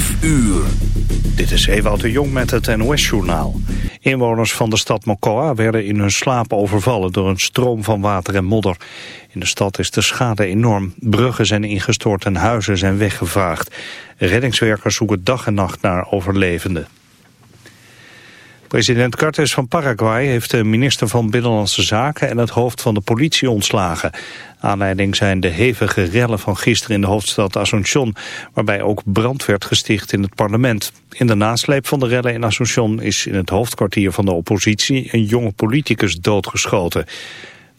5 uur. Dit is Ewout de Jong met het NOS-journaal. Inwoners van de stad Mokoa werden in hun slaap overvallen door een stroom van water en modder. In de stad is de schade enorm. Bruggen zijn ingestort en huizen zijn weggevaagd. Reddingswerkers zoeken dag en nacht naar overlevenden. President Cartes van Paraguay heeft de minister van Binnenlandse Zaken en het hoofd van de politie ontslagen. Aanleiding zijn de hevige rellen van gisteren in de hoofdstad Asunción, waarbij ook brand werd gesticht in het parlement. In de nasleep van de rellen in Asunción is in het hoofdkwartier van de oppositie een jonge politicus doodgeschoten.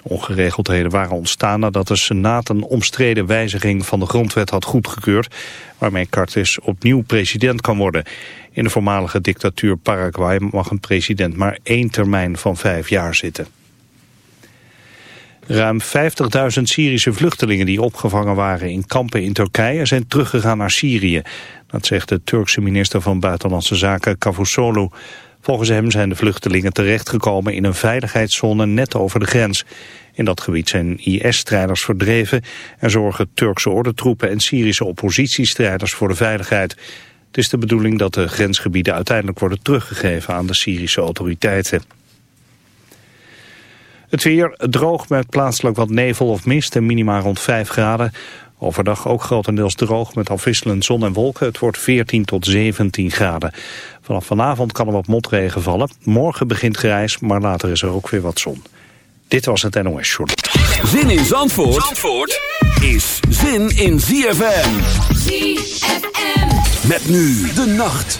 De ongeregeldheden waren ontstaan nadat de Senaat een omstreden wijziging van de grondwet had goedgekeurd, waarmee Cartes opnieuw president kan worden. In de voormalige dictatuur Paraguay mag een president maar één termijn van vijf jaar zitten. Ruim 50.000 Syrische vluchtelingen die opgevangen waren in kampen in Turkije zijn teruggegaan naar Syrië. Dat zegt de Turkse minister van Buitenlandse Zaken Cavusoglu. Volgens hem zijn de vluchtelingen terechtgekomen in een veiligheidszone net over de grens. In dat gebied zijn IS-strijders verdreven en zorgen Turkse ordentroepen en Syrische oppositiestrijders voor de veiligheid. Het is de bedoeling dat de grensgebieden uiteindelijk worden teruggegeven aan de Syrische autoriteiten. Het weer droog met plaatselijk wat nevel of mist en minima rond 5 graden. Overdag ook grotendeels droog met afwisselend zon en wolken. Het wordt 14 tot 17 graden. Vanaf vanavond kan er wat motregen vallen. Morgen begint grijs, maar later is er ook weer wat zon. Dit was het NOS Short. Zin in Zandvoort, Zandvoort is zin in ZFM. ZFM. Met nu de nacht.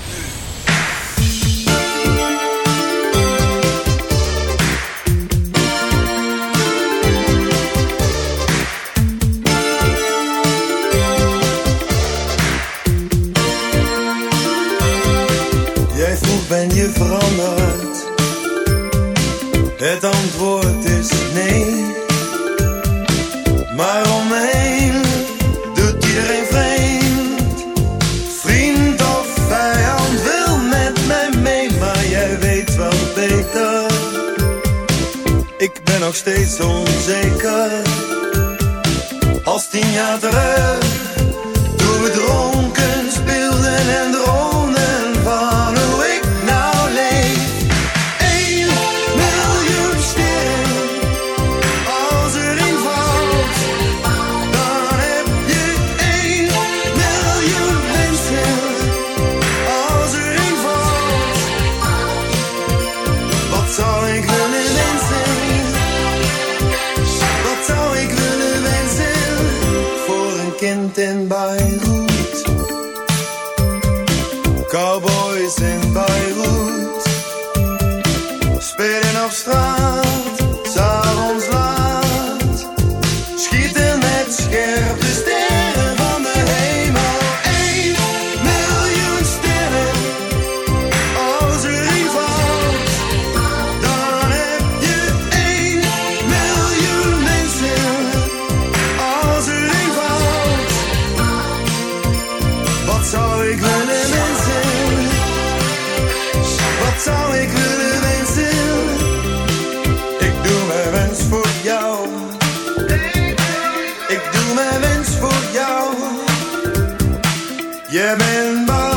Je bent bang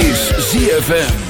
Is ZFM.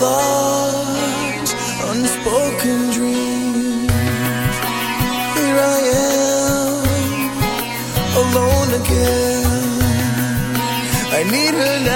thoughts, unspoken dreams. Here I am, alone again. I need her now.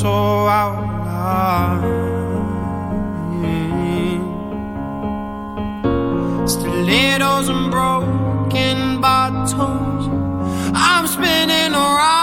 so out of line. Mm. Stilettos and broken bottles. I'm spinning around.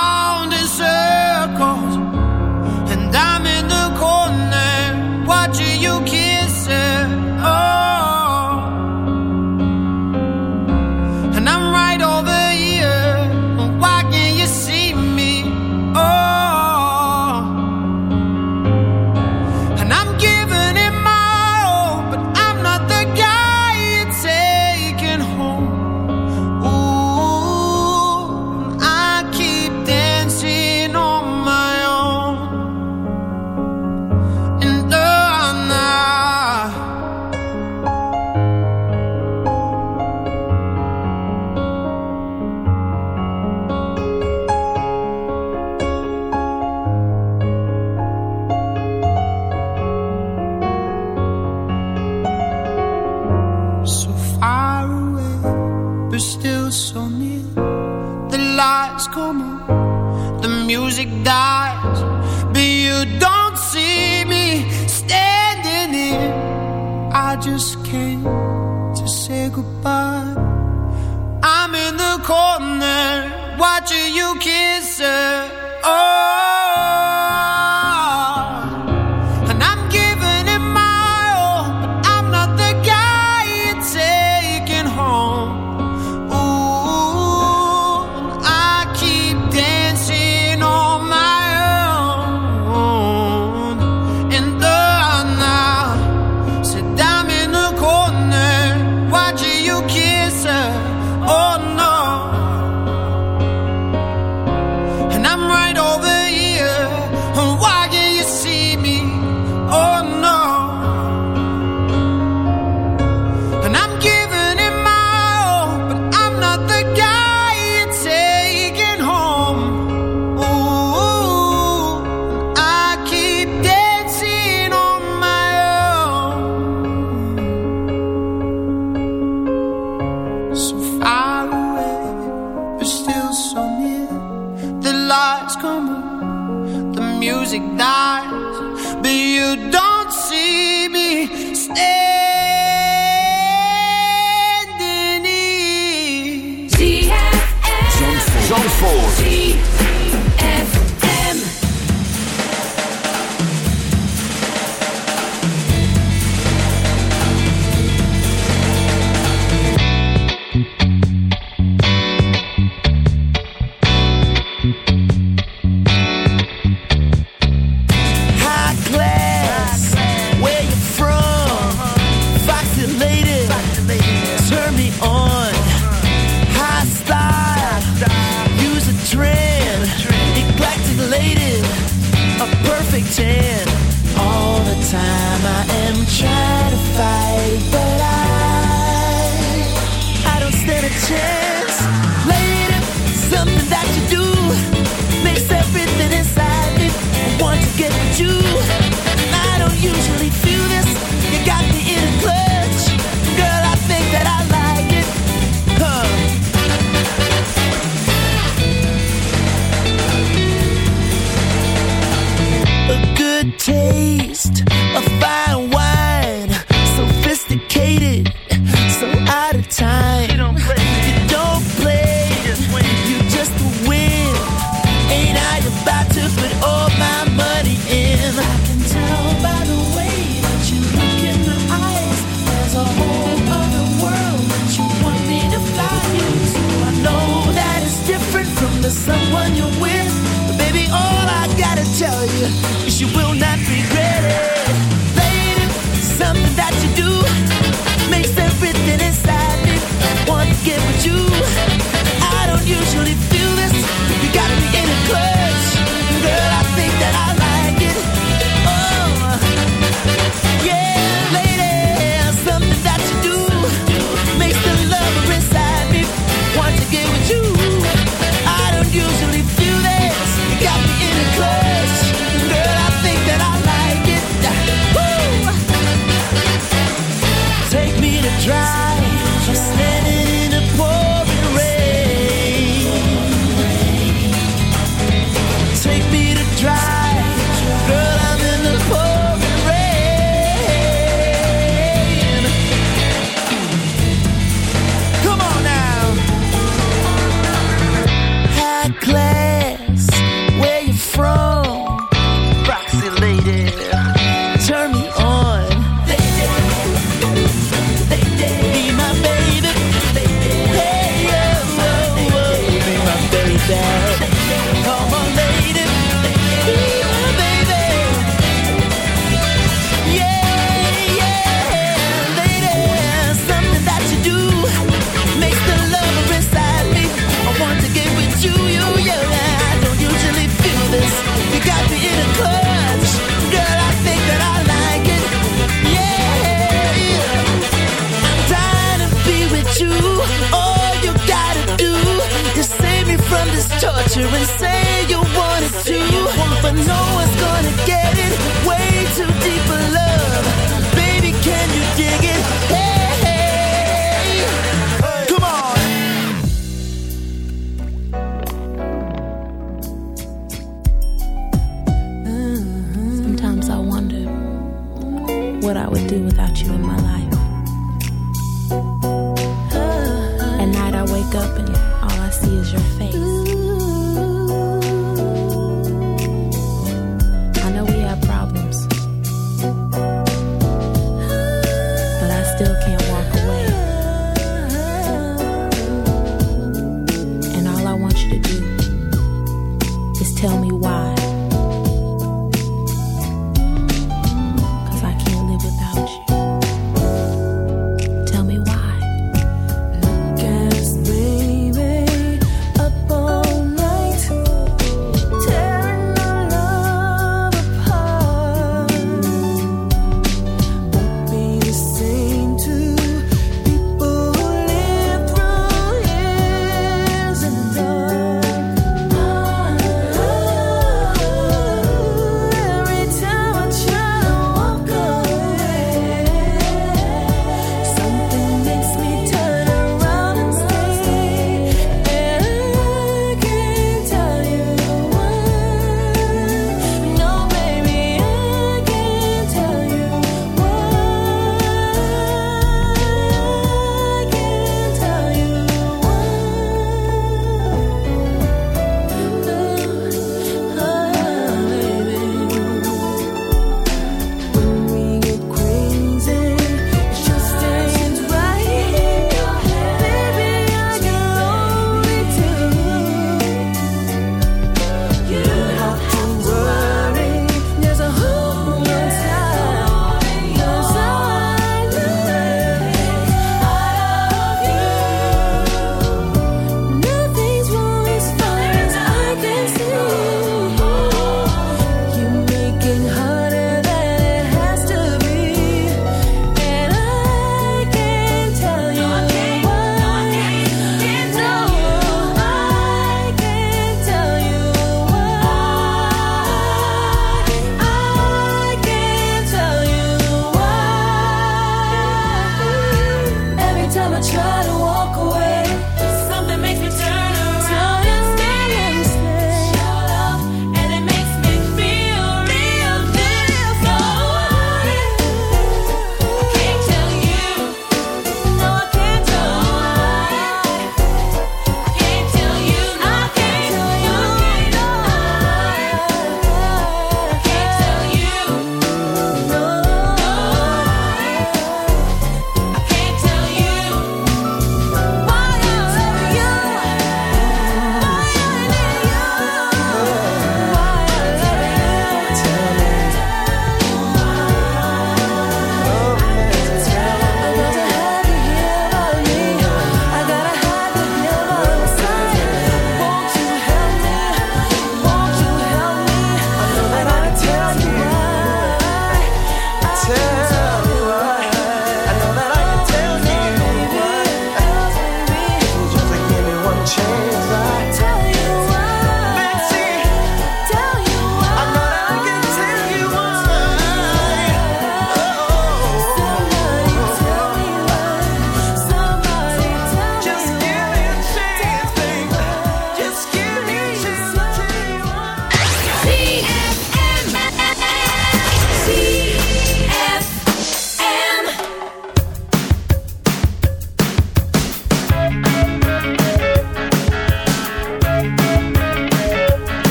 taste of fine wine.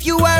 If you worry